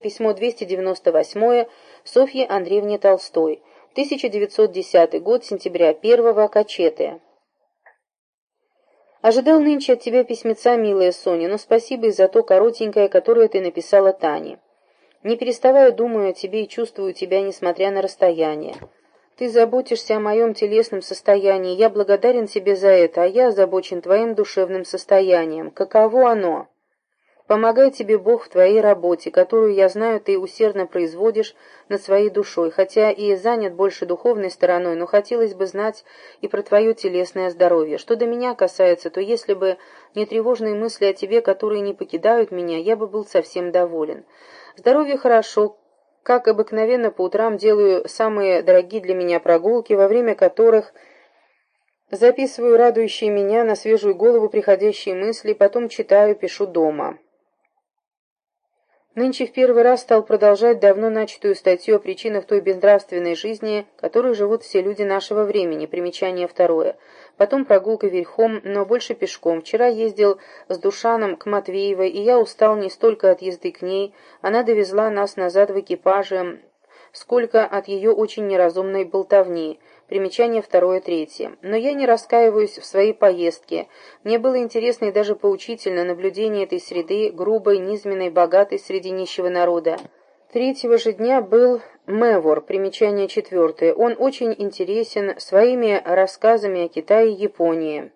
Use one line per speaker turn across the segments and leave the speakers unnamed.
Письмо 298 Софье Андреевне Толстой. 1910 год, сентября 1 Качеты. Ожидал нынче от тебя письмеца, милая Соня, но спасибо и за то коротенькое, которое ты написала Тане. Не переставая думаю о тебе и чувствую тебя, несмотря на расстояние. Ты заботишься о моем телесном состоянии, я благодарен тебе за это, а я озабочен твоим душевным состоянием. Каково оно? Помогай тебе Бог в твоей работе, которую, я знаю, ты усердно производишь над своей душой, хотя и занят больше духовной стороной, но хотелось бы знать и про твое телесное здоровье. Что до меня касается, то если бы не тревожные мысли о тебе, которые не покидают меня, я бы был совсем доволен. Здоровье хорошо, как обыкновенно по утрам делаю самые дорогие для меня прогулки, во время которых записываю радующие меня на свежую голову приходящие мысли, потом читаю, пишу дома. Нынче в первый раз стал продолжать давно начатую статью о причинах той безнравственной жизни, которой живут все люди нашего времени. Примечание второе. Потом прогулка верхом, но больше пешком. Вчера ездил с Душаном к Матвеевой, и я устал не столько от езды к ней. Она довезла нас назад в экипаже, сколько от ее очень неразумной болтовни. Примечание второе, третье. Но я не раскаиваюсь в своей поездке. Мне было интересно и даже поучительно наблюдение этой среды, грубой, низменной, богатой среди нищего народа. Третьего же дня был Мэвор, примечание четвертое. Он очень интересен своими рассказами о Китае и Японии.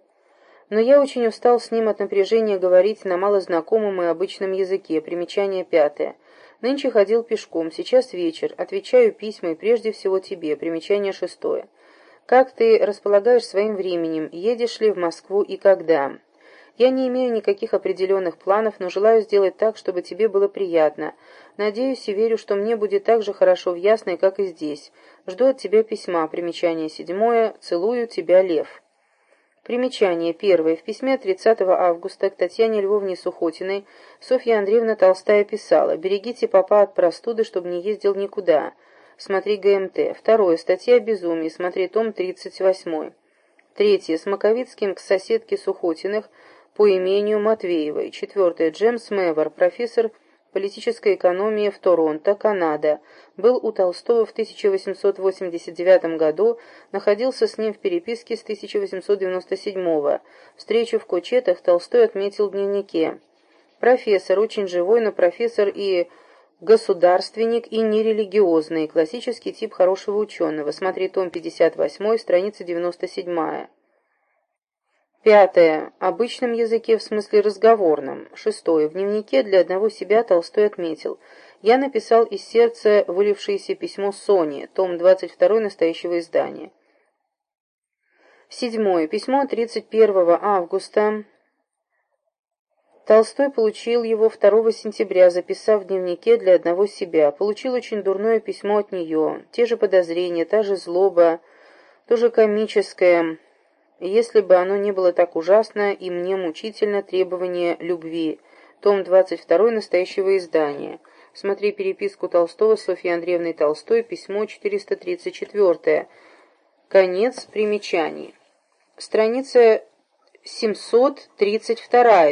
Но я очень устал с ним от напряжения говорить на малознакомом и обычном языке, примечание пятое. Нынче ходил пешком, сейчас вечер, отвечаю письма и прежде всего тебе, примечание шестое. Как ты располагаешь своим временем, едешь ли в Москву и когда? Я не имею никаких определенных планов, но желаю сделать так, чтобы тебе было приятно. Надеюсь и верю, что мне будет так же хорошо в Ясной, как и здесь. Жду от тебя письма. Примечание седьмое. Целую тебя, Лев. Примечание первое. В письме 30 августа к Татьяне Львовне Сухотиной Софья Андреевна Толстая писала «Берегите папа от простуды, чтобы не ездил никуда». Смотри ГМТ. Второе. Статья о безумии. Смотри том 38. Третье. С Маковицким к соседке Сухотиных по имению Матвеевой. Четвертое. Джеймс Мэвер, профессор политической экономии в Торонто, Канада. Был у Толстого в 1889 году, находился с ним в переписке с 1897 Встречу в Кочетах Толстой отметил в дневнике. Профессор, очень живой, но профессор и Государственник и нерелигиозный. Классический тип хорошего ученого. Смотри том 58, страница 97. Пятое. Обычном языке, в смысле разговорном. Шестое. В дневнике для одного себя Толстой отметил. Я написал из сердца вылившееся письмо Соне, том 22 настоящего издания. Седьмое. Письмо 31 августа Толстой получил его 2 сентября, записав в дневнике для одного себя. Получил очень дурное письмо от нее. Те же подозрения, та же злоба, тоже комическое. Если бы оно не было так ужасно и мне мучительно требование любви. Том 22 настоящего издания. Смотри переписку Толстого с Софьей Андреевной Толстой, письмо 434. Конец примечаний. Страница 732.